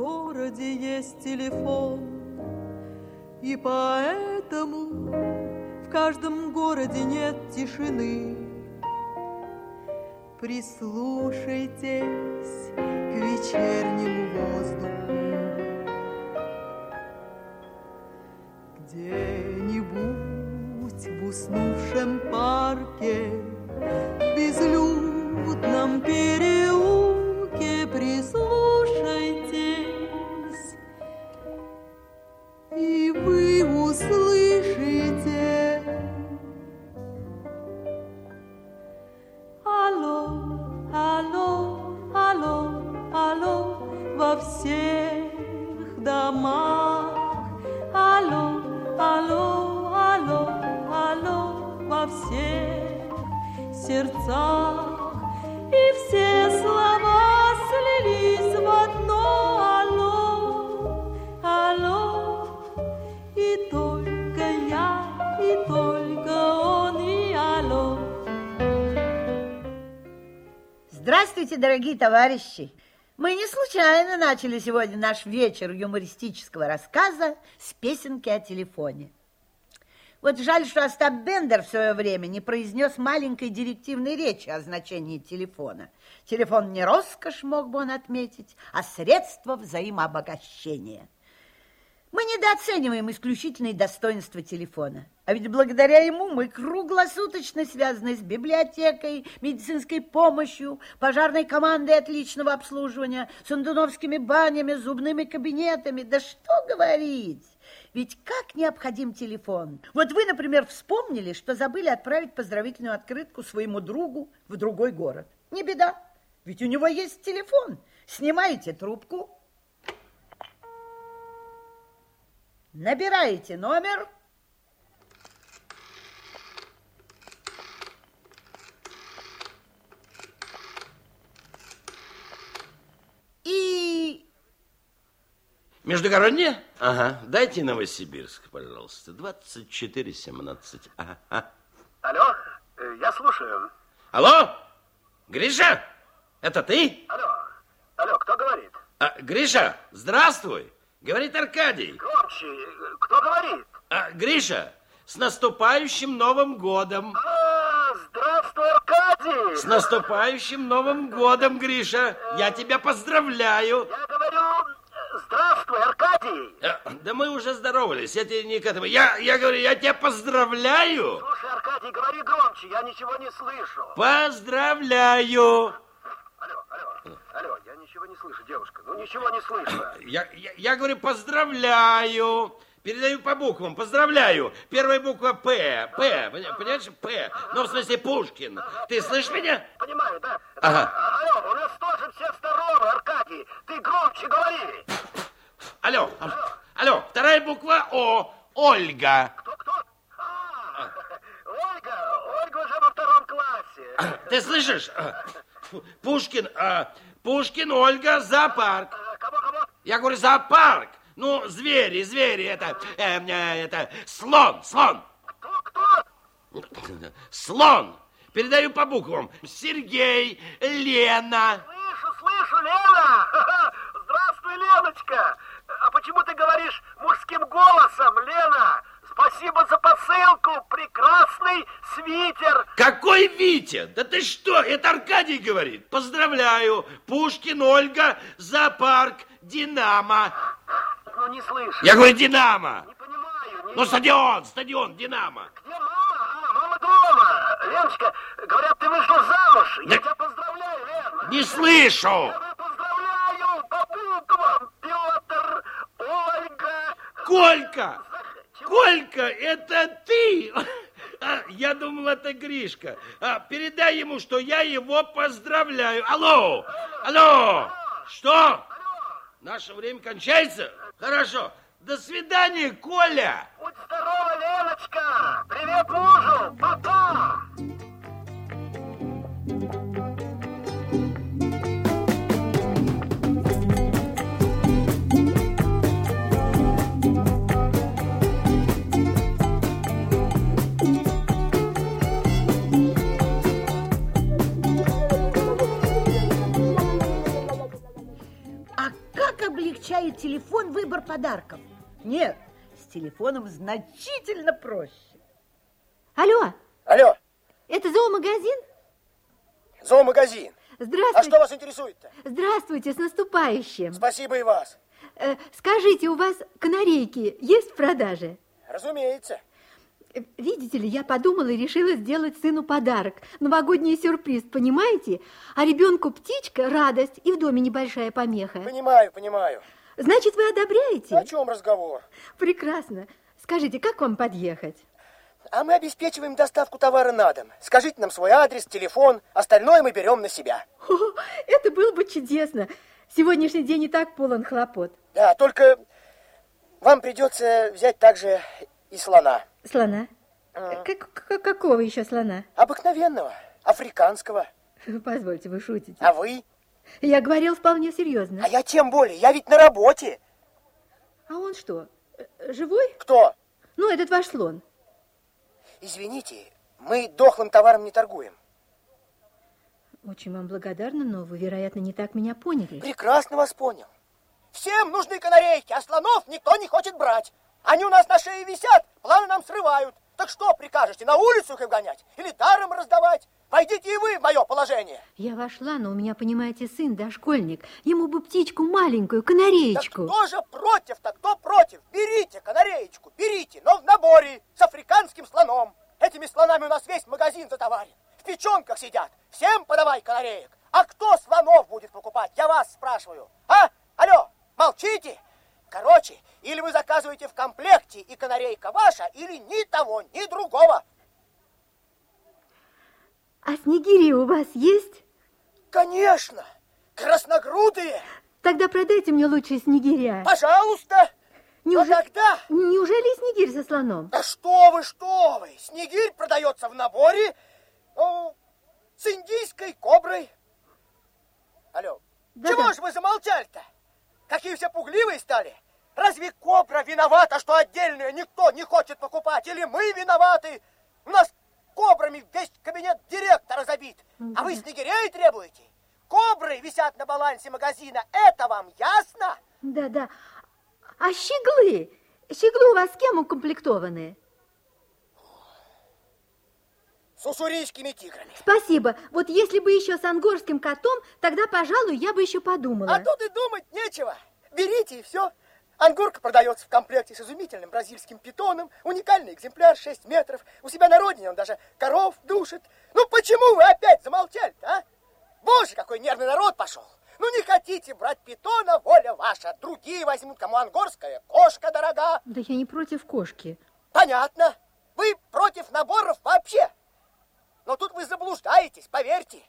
городе есть телефон, и поэтому в каждом городе нет тишины. Прислушайтесь к вечернему воздуху. Где-нибудь в уснувшем парке, сердцах. И все слова слились в одно алло, алло. И только я, и только он, и алло. Здравствуйте, дорогие товарищи! Мы не случайно начали сегодня наш вечер юмористического рассказа с песенки о телефоне. Вот жаль, что Остап Бендер в свое время не произнес маленькой директивной речи о значении телефона. Телефон не роскошь, мог бы он отметить, а средство взаимообогащения. Мы недооцениваем исключительные достоинства телефона. А ведь благодаря ему мы круглосуточно связаны с библиотекой, медицинской помощью, пожарной командой отличного обслуживания, сундуновскими банями, зубными кабинетами. Да что говорить! Ведь как необходим телефон? Вот вы, например, вспомнили, что забыли отправить поздравительную открытку своему другу в другой город. Не беда, ведь у него есть телефон. Снимаете трубку, Набираете номер. Междугороднее? Ага. Дайте Новосибирск, пожалуйста. 2417. Ага. Алло, э, я слушаю. Алло? Гриша? Это ты? Алло, алло, кто говорит? А, Гриша, здравствуй. Говорит Аркадий. Громче, э, кто говорит? А, Гриша, с наступающим Новым годом. А, здравствуй, Аркадий! С наступающим Новым годом, Гриша. Я тебя поздравляю. Я говорю, э, здравствуй, Аркадий! А, Да мы уже здоровались, я тебе не к этому. Я, я говорю, я тебя поздравляю. Слушай, Аркадий, говори громче, я ничего не слышу. Поздравляю. Алло, алло, алло, я ничего не слышу, девушка, ну ничего не слышу. Я, я, я говорю, поздравляю. Передаю по буквам, поздравляю. Первая буква П, П, понимаешь, П. Ну, в смысле, Пушкин. Ты слышишь меня? Понимаю, да? Ага. Алло, у нас тоже все здоровы, Аркадий, ты громче говори. Алло, алло, вторая буква О, Ольга. Кто, кто? А, Ольга, Ольга уже во втором классе. Ты слышишь? А, Пушкин, а, Пушкин, Ольга, зоопарк. А, Кого, кого? Я говорю, зоопарк. Ну, звери, звери, это, э, э, это, слон, слон. Кто, кто? Слон. Передаю по буквам. Сергей, Лена. Слышу, слышу, Лена! Здравствуй, Леночка! А почему ты говоришь мужским голосом, Лена? Спасибо за посылку! Прекрасный свитер! Какой Витя? Да ты что? Это Аркадий говорит. Поздравляю. Пушкин, Ольга, зоопарк, Динамо. Ну, не слышу. Я говорю, Динамо. Не понимаю. Не... Ну, стадион, стадион, Динамо. Где мама? А, мама дома. Леночка, говорят, ты вышла замуж. Я Да- тебя поздравляю, Лена. Не слышу. Я тебя поздравляю по буквам. Петр, Ольга. Колька? Колька, это ты. А, я думал, это Гришка. А, передай ему, что я его поздравляю. Алло, алло, что? Наше время кончается? Хорошо. До свидания, Коля. Будь здорова, Леночка! Привет мужу! Пока! Телефон выбор подарков. Нет, с телефоном значительно проще. Алло, Алло, это зоомагазин? зоомагазин. А Здравствуйте. что вас интересует-то? Здравствуйте, с наступающим. Спасибо и вас. Э, скажите, у вас канарейки есть в продаже? Разумеется. Э, Видите ли, я подумала и решила сделать сыну подарок. Новогодний сюрприз, понимаете? А ребенку птичка – радость, и в доме небольшая помеха. Понимаю, понимаю. Значит, вы одобряете? О чем разговор? Прекрасно. Скажите, как вам подъехать? А мы обеспечиваем доставку товара на дом. Скажите нам свой адрес, телефон, остальное мы берем на себя. О, это было бы чудесно. Сегодняшний день и так полон хлопот. Да, только вам придется взять также и слона. Слона? Как- как- какого еще слона? Обыкновенного, африканского. Позвольте, вы шутите. А вы? Я говорил вполне серьезно. А я тем более, я ведь на работе. А он что, э, живой? Кто? Ну, этот ваш слон. Извините, мы дохлым товаром не торгуем. Очень вам благодарна, но вы, вероятно, не так меня поняли. Прекрасно вас понял. Всем нужны канарейки, а слонов никто не хочет брать. Они у нас на шее висят, планы нам срывают. Так что прикажете, на улицу их гонять или даром раздавать? Пойдите и вы в мое положение. Я вошла, но у меня, понимаете, сын дошкольник. Ему бы птичку маленькую, Так канареечку. кто же против-то, кто против? Берите канареечку, берите, но в наборе с африканским слоном. Этими слонами у нас весь магазин затоварен. В печенках сидят. Всем подавай канареек. А кто слонов будет покупать? Я вас спрашиваю. А? Алло, молчите? Короче, или вы заказываете в комплекте, и канарейка ваша, или ни того, ни другого. А снегири у вас есть? Конечно, красногрудые. Тогда продайте мне лучше снегиря. Пожалуйста. Но Неужели- тогда... Неужели снегирь со слоном? Да что вы, что вы! Снегирь продается в наборе ну, с индийской коброй. Алло, Да-да. чего ж вы замолчали-то? Какие все пугливые стали? Разве кобра виновата, что отдельную никто не хочет покупать? Или мы виноваты? У нас кобрами весь кабинет директора забит. А вы снегирей требуете? Кобры висят на балансе магазина. Это вам ясно? Да-да. А щеглы? Щеглы у вас кем укомплектованы? С уссурийскими тиграми. Спасибо. Вот если бы еще с ангорским котом, тогда, пожалуй, я бы еще подумала. А тут и думать нечего. Берите и все. Ангорка продается в комплекте с изумительным бразильским питоном. Уникальный экземпляр, 6 метров. У себя на родине он даже коров душит. Ну почему вы опять замолчали а? Боже, какой нервный народ пошел. Ну не хотите брать питона, воля ваша. Другие возьмут, кому ангорская кошка дорога. Да я не против кошки. Понятно. Вы против наборов вообще. Но тут вы заблуждаетесь, поверьте.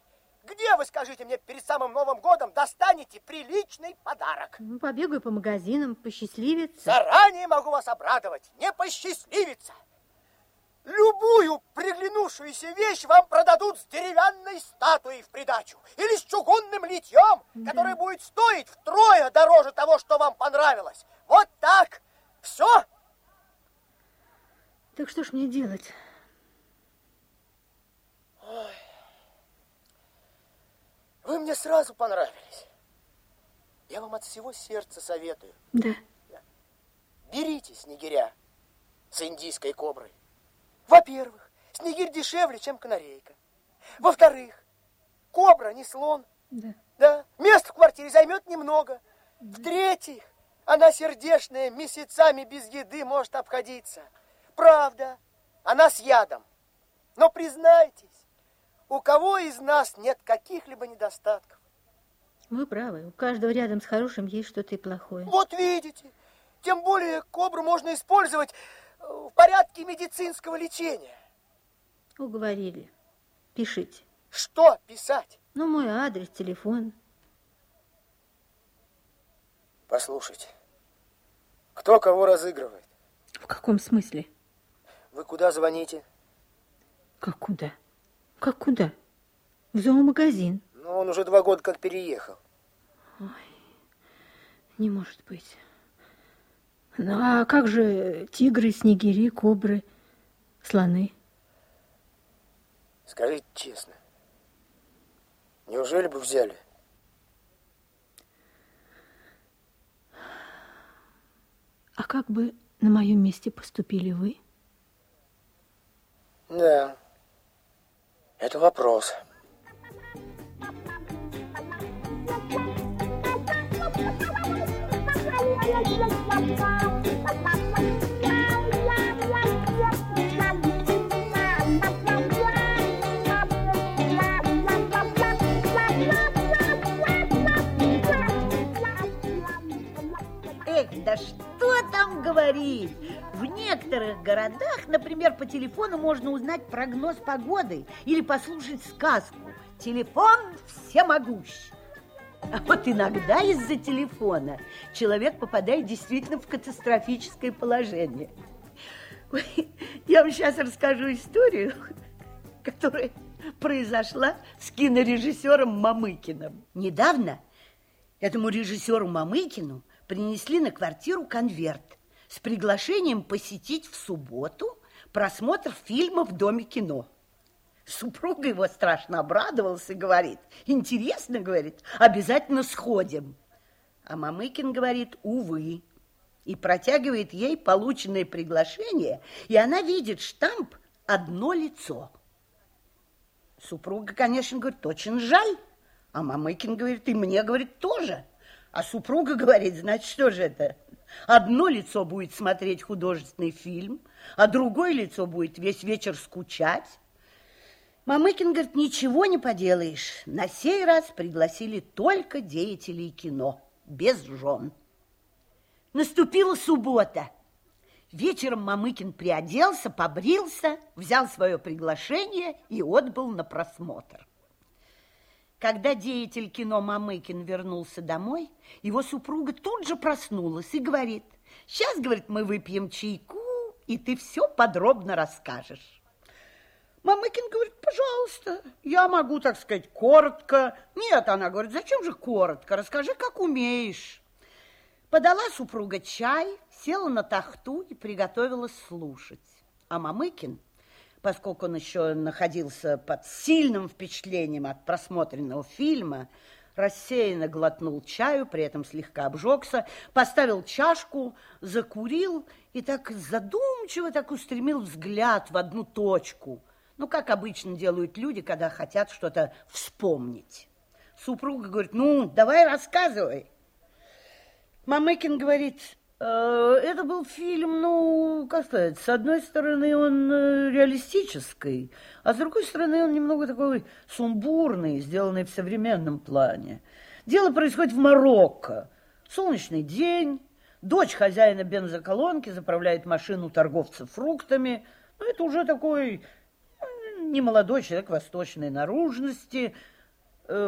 Где вы, скажите мне, перед самым Новым годом достанете приличный подарок? Ну, побегаю по магазинам, посчастливиться. Заранее могу вас обрадовать, не посчастливиться. Любую приглянувшуюся вещь вам продадут с деревянной статуей в придачу или с чугунным литьем, которое будет стоить втрое дороже того, что вам понравилось. Вот так. Все. Так что ж мне делать? Вы мне сразу понравились. Я вам от всего сердца советую. Да. Берите снегиря с индийской коброй. Во-первых, снегирь дешевле, чем канарейка. Во-вторых, кобра не слон. Да. Да, место в квартире займет немного. В-третьих, она сердечная, месяцами без еды может обходиться. Правда, она с ядом. Но признайтесь, у кого из нас нет каких-либо недостатков? Вы правы. У каждого рядом с хорошим есть что-то и плохое. Вот видите, тем более кобру можно использовать э, в порядке медицинского лечения. Уговорили. Пишите. Что писать? Ну, мой адрес, телефон. Послушайте, кто кого разыгрывает? В каком смысле? Вы куда звоните? Как куда? Как куда? В зоомагазин. Ну, он уже два года как переехал. Не может быть. Ну, а как же тигры, снегири, кобры, слоны? Скажите честно, неужели бы взяли? как бы на моем месте поступили вы? Да, это вопрос. Эх, да что там говорить? Некоторых городах, например, по телефону можно узнать прогноз погоды или послушать сказку. Телефон всемогущ. А вот иногда из-за телефона человек попадает действительно в катастрофическое положение. Я вам сейчас расскажу историю, которая произошла с кинорежиссером Мамыкиным. Недавно этому режиссеру Мамыкину принесли на квартиру конверт с приглашением посетить в субботу просмотр фильма в Доме кино. Супруга его страшно обрадовалась и говорит, интересно, говорит, обязательно сходим. А Мамыкин говорит, увы, и протягивает ей полученное приглашение, и она видит штамп «Одно лицо». Супруга, конечно, говорит, очень жаль. А Мамыкин говорит, и мне, говорит, тоже. А супруга говорит, значит, что же это? Одно лицо будет смотреть художественный фильм, а другое лицо будет весь вечер скучать. Мамыкин говорит, ничего не поделаешь. На сей раз пригласили только деятелей кино, без жен. Наступила суббота. Вечером Мамыкин приоделся, побрился, взял свое приглашение и отбыл на просмотр. Когда деятель кино Мамыкин вернулся домой, его супруга тут же проснулась и говорит, сейчас, говорит, мы выпьем чайку, и ты все подробно расскажешь. Мамыкин говорит, пожалуйста, я могу, так сказать, коротко. Нет, она говорит, зачем же коротко, расскажи, как умеешь. Подала супруга чай, села на тахту и приготовилась слушать. А Мамыкин, поскольку он еще находился под сильным впечатлением от просмотренного фильма, рассеянно глотнул чаю, при этом слегка обжегся, поставил чашку, закурил и так задумчиво так устремил взгляд в одну точку. Ну, как обычно делают люди, когда хотят что-то вспомнить. Супруга говорит, ну, давай рассказывай. Мамыкин говорит, «Э, это был фильм, ну, как сказать, с одной стороны он э, реалистический, а с другой стороны он немного такой сумбурный, сделанный в современном плане. Дело происходит в Марокко. Солнечный день, дочь хозяина бензоколонки заправляет машину торговца фруктами. Ну, это уже такой немолодой человек восточной наружности, Э,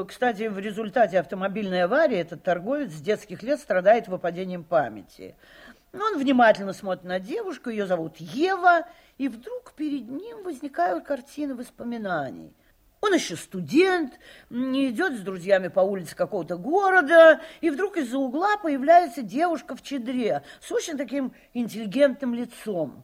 Кстати, в результате автомобильной аварии этот торговец с детских лет страдает выпадением памяти. Он внимательно смотрит на девушку, ее зовут Ева, и вдруг перед ним возникают картины воспоминаний. Он еще студент, м, идет с друзьями по улице какого-то города, и вдруг из-за угла появляется девушка в чедре с очень таким интеллигентным лицом.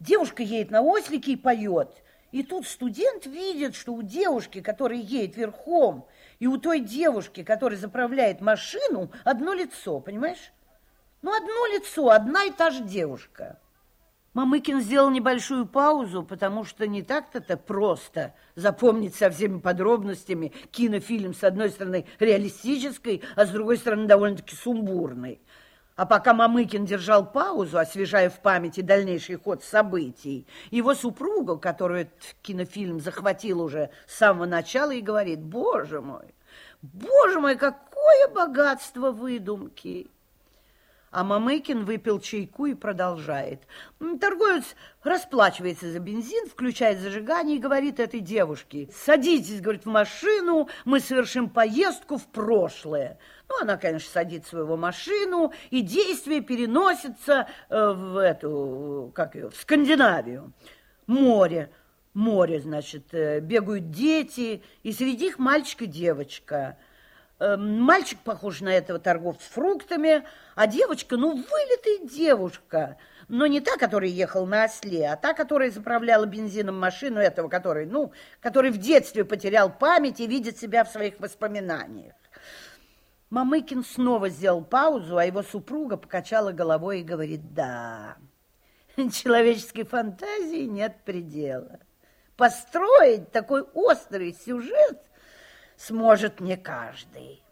Девушка едет на ослике и поет. И тут студент видит, что у девушки, которая едет верхом, и у той девушки, которая заправляет машину, одно лицо, понимаешь? Ну, одно лицо, одна и та же девушка. Мамыкин сделал небольшую паузу, потому что не так-то просто запомнить со всеми подробностями кинофильм, с одной стороны, реалистической, а с другой стороны, довольно-таки сумбурный. А пока Мамыкин держал паузу, освежая в памяти дальнейший ход событий, его супруга, которую этот кинофильм захватил уже с самого начала, и говорит, боже мой, боже мой, какое богатство выдумки! А Мамыкин выпил чайку и продолжает. Торговец расплачивается за бензин, включает зажигание и говорит этой девушке, садитесь, говорит, в машину, мы совершим поездку в прошлое. Ну, она, конечно, садится в свою машину, и действие переносится э, в эту, как ее, в Скандинавию. Море, море, значит, э, бегают дети, и среди них мальчик и девочка. Э, Мальчик похож на этого торговца фруктами, а девочка, ну, вылитая девушка. Но не та, которая ехала на осле, а та, которая заправляла бензином машину этого, который, ну, который в детстве потерял память и видит себя в своих воспоминаниях. Мамыкин снова сделал паузу, а его супруга покачала головой и говорит, да, человеческой фантазии нет предела. Построить такой острый сюжет сможет не каждый.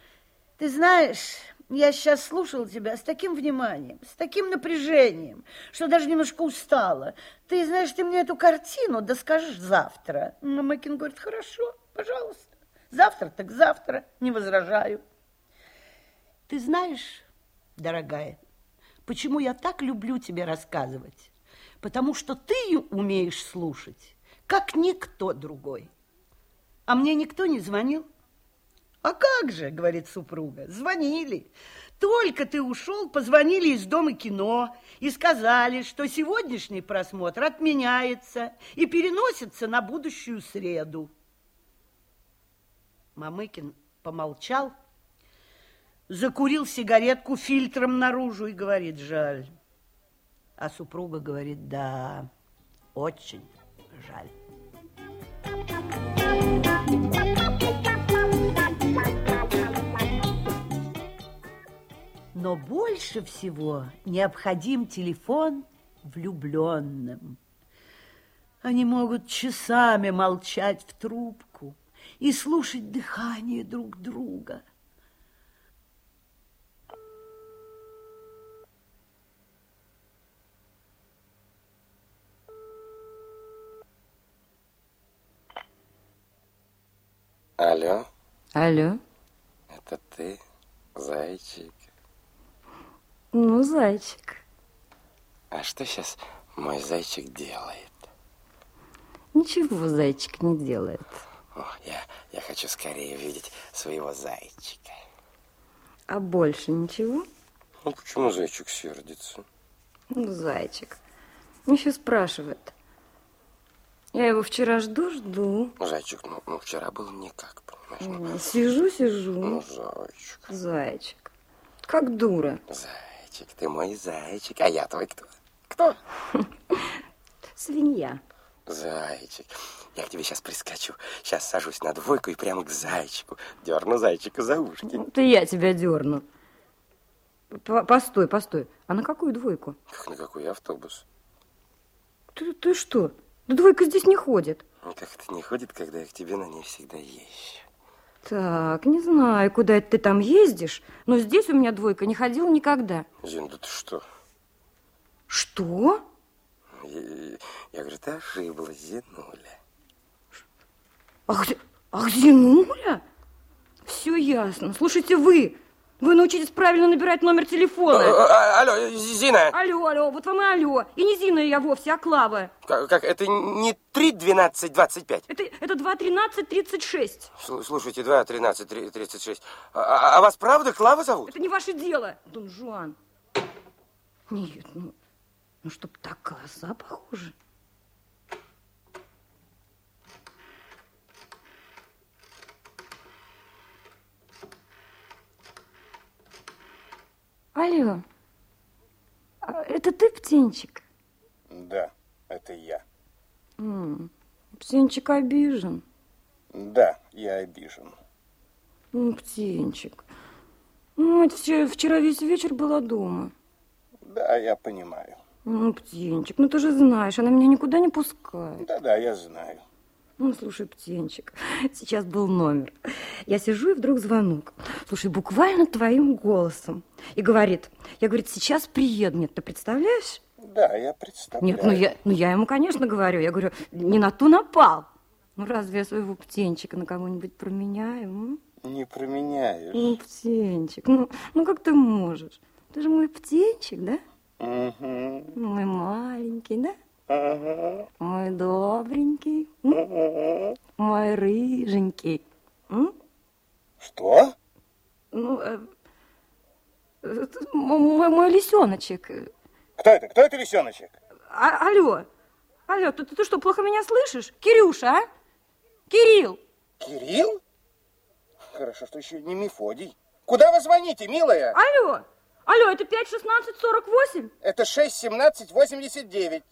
Ты знаешь, я сейчас слушал тебя с таким вниманием, с таким напряжением, что даже немножко устала. Ты знаешь, ты мне эту картину доскажешь завтра. Но Макин говорит, хорошо, пожалуйста. Завтра так завтра, не возражаю. Ты знаешь, дорогая, почему я так люблю тебе рассказывать? Потому что ты умеешь слушать, как никто другой. А мне никто не звонил. А как же, говорит супруга, звонили. Только ты ушел, позвонили из Дома кино и сказали, что сегодняшний просмотр отменяется и переносится на будущую среду. Мамыкин помолчал, закурил сигаретку фильтром наружу и говорит, жаль. А супруга говорит, да, очень жаль. Но больше всего необходим телефон влюбленным. Они могут часами молчать в трубку и слушать дыхание друг друга. Алло, Алло. это ты, зайчик? Ну, зайчик. А что сейчас мой зайчик делает? Ничего зайчик не делает. О, я, я хочу скорее видеть своего зайчика. А больше ничего? Ну, почему зайчик сердится? Ну, зайчик. Еще спрашивает. Я его вчера жду-жду. Зайчик, ну, ну вчера был никак, понимаешь? Сижу-сижу. Ну, зайчик, Зайчик. Как дура. зайчик, ты мой зайчик, а я твой кто? Кто? Свинья. Зайчик, я к тебе сейчас прискочу. Сейчас сажусь на двойку и прямо к зайчику. Дерну зайчика за ушки. Это я тебя дерну. Постой, постой. А на какую двойку? Как на какой автобус? Ты, ты что? Да двойка здесь не ходит. Ну, Как это не ходит, когда я к тебе на ней всегда езжу? Так, не знаю, куда это ты там ездишь, но здесь у меня двойка не ходила никогда. Зин, да ты что? Что? Я, я говорю, ты ошиблась, Зинуля. Ах, ах, Зинуля? Все ясно. Слушайте, вы, вы научитесь правильно набирать номер телефона. А, Алло, Зина, Алло, алло, вот вам и алло. И не Зина я вовсе, а Клава. как, как, это не 3, 12, 25? Это, это 2, 13, 36. Слу- Слушайте, 2, 13, 3, 36. А, а- а вас правда Клава зовут? Это не ваше дело, Дон Жуан. Нет, ну, ну чтоб так глаза похожи. Алло, а это ты, птенчик? Да, это я. М, Птенчик обижен. Да, я обижен. Ну, птенчик. Ну, это вчера, вчера весь вечер была дома. Да, я понимаю. Ну, птенчик, ну ты же знаешь, она меня никуда не пускает. Да-да, я знаю. Ну, слушай, птенчик, сейчас был номер. Я сижу, и вдруг звонок. Слушай, буквально твоим голосом. И говорит, я, говорит, сейчас приеду. Нет, ты представляешь? Да, я представляю. Нет, ну я, ну я ему, конечно, говорю. Я говорю, не на ту напал. Ну, разве я своего птенчика на кого-нибудь променяю? м? Не променяешь. Ну, птенчик, ну, ну как ты можешь? Ты же мой птенчик, да? Мгм. Мой маленький, да? Мой добренький, мой рыженький. Что? Ну, э, мой, мой лисеночек. Кто это? Кто это лисеночек? А- алло, алло, ты, ты что, плохо меня слышишь? Кирюша, а? Кирилл, Кирилл? Хорошо, что еще не Мефодий. Куда вы звоните, милая? алло, алло, это 5-16-48? Это 61789.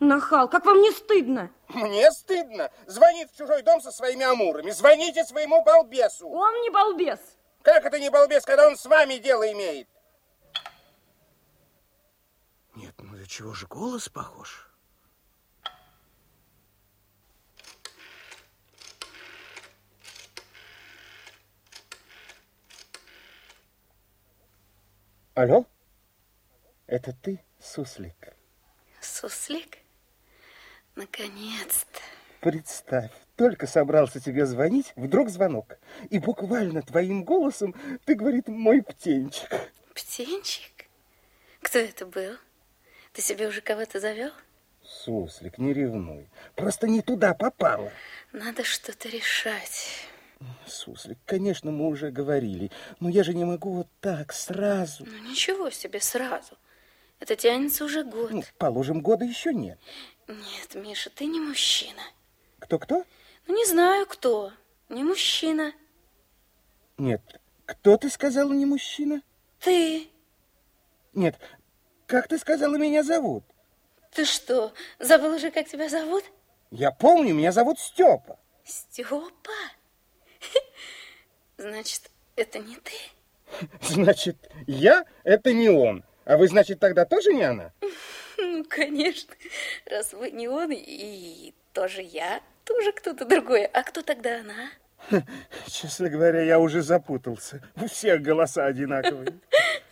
Нахал, как вам не стыдно? Мне стыдно. Звонит в чужой дом со своими амурами. Звоните своему балбесу. Он не балбес. Как это не балбес, когда он с вами дело имеет? Нет, ну до чего же голос похож? Алло? Это ты, Суслик? Суслик? Наконец-то. Представь, только собрался тебе звонить, вдруг звонок. И буквально твоим голосом ты, говорит, мой птенчик. Птенчик? Кто это был? Ты себе уже кого-то завел? Суслик, не ревнуй. Просто не туда попала. Надо что-то решать. Суслик, конечно, мы уже говорили, но я же не могу вот так сразу. Ну, ничего себе сразу. Это тянется уже год. Ну, положим, года еще нет. Нет, Миша, ты не мужчина. Кто-кто? Ну, не знаю, кто. Не мужчина. Нет, кто ты сказала не мужчина? Ты. Нет, как ты сказала, меня зовут? Ты что, забыл уже, как тебя зовут? Я помню, меня зовут Степа. Степа? Значит, это не ты? Значит, я – это не он. А вы, значит, тогда тоже не она? Ну, конечно. Раз вы не он, и тоже я, тоже кто-то другой. А кто тогда она? Честно говоря, я уже запутался. У всех голоса одинаковые.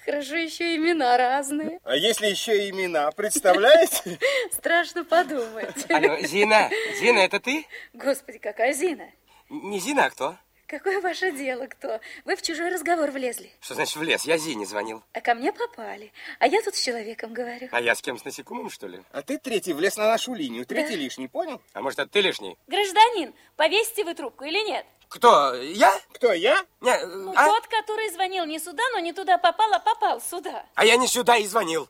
Хорошо, еще имена разные. А если еще имена, представляете? Страшно подумать. Алло, Зина, Зина, это ты? Господи, какая Зина? Не Зина, а кто? Какое ваше дело, кто? Вы в чужой разговор влезли. Что значит в лес? Я Зине звонил. А ко мне попали. А я тут с человеком говорю. А я с кем, с насекомым, что ли? А ты третий влез на нашу линию. Третий Да. лишний, понял? А может, это ты лишний? Гражданин, повесите вы трубку или нет? Кто? Я? Кто, я? Не, Ну, а? тот, который звонил не сюда, но не туда попал, а попал сюда. а я не сюда и звонил.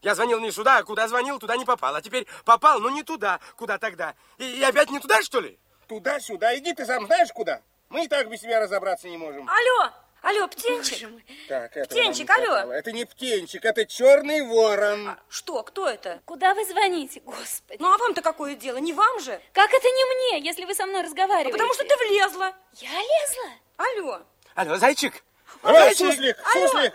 Я звонил не сюда, а куда звонил, туда не попал. А теперь попал, но не туда, куда тогда. И, и опять не туда, что ли? Туда-сюда. Иди ты сам знаешь куда. Мы и так без тебя разобраться не можем. Алло, алло, птенчик. Боже мой. Так, это Птенчик, алло. Это не птенчик, это черный ворон. Что, кто это? Куда вы звоните, господи? Ну, а вам-то какое дело? Не вам же? Как это не мне, если вы со мной разговариваете? Потому что ты влезла. Я лезла? Алло, Алло, зайчик. Алло, Зайчик. суслик, Алло. суслик.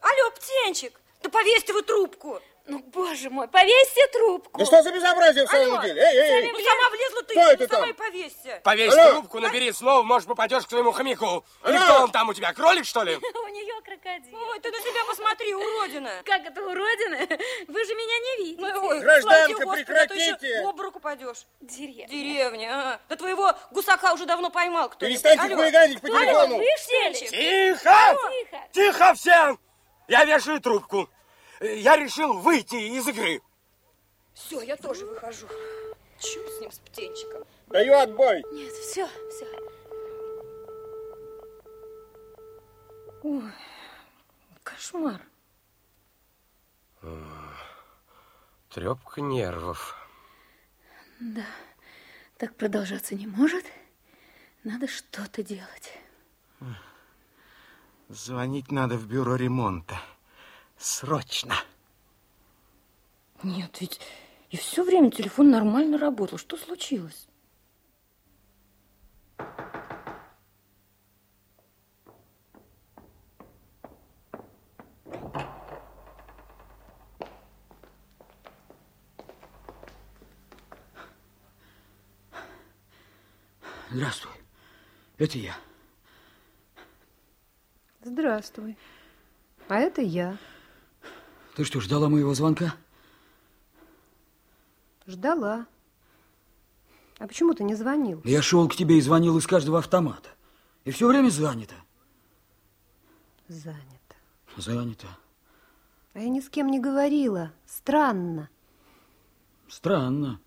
алло, птенчик. Да повесьте вы трубку. Ну, боже мой, повесьте трубку. Да что за безобразие в самом деле? Эй, эй, эй. Ну, сама влезла ты, Кто это ну, сама и повесься. Повесь Алло. трубку, набери слов, может, попадешь к своему хомяку. И Алло. кто он там у тебя, кролик, что ли? У нее крокодил. Ой, ты на себя посмотри, уродина. Как это уродина? Вы же меня не видите. Ой, Гражданка, а то еще прекратите. в обморок упадешь. Деревня. Деревня, а. Да твоего гусака уже давно поймал кто Перестаньте хулиганить по телефону. Тихо! Тихо. Тихо всем! Я вешаю трубку. Я решил выйти из игры. Все, я тоже выхожу. Чего с ним, с птенчиком? Даю отбой. Нет, все, все. Ой, кошмар. Трепка нервов. Да, так продолжаться не может. Надо что-то делать. Звонить надо в бюро ремонта. Срочно. Нет, ведь и все время телефон нормально работал. Что случилось? Здравствуй. Это я. Здравствуй. А это я. Ты что, ждала моего звонка? Ждала. А почему ты не звонил? Я шел к тебе и звонил из каждого автомата. И все время занято. Занято. Занято. А я ни с кем не говорила. Странно. Странно.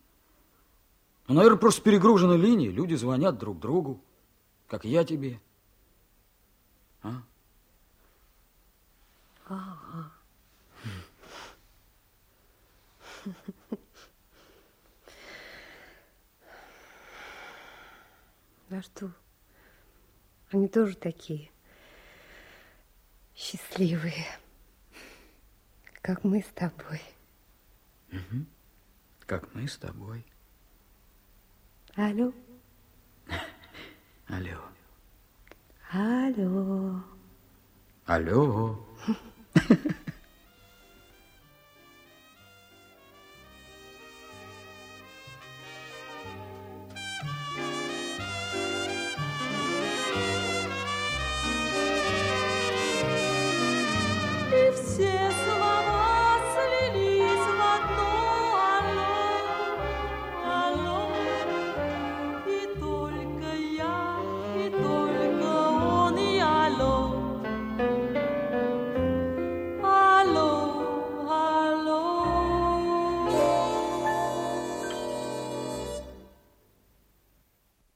Ну, наверное, просто перегружены линии. Люди звонят друг другу, как я тебе. А? А что? Они тоже такие счастливые, как мы с тобой. Как мы с тобой. Алло, Алло. Алло. Алло.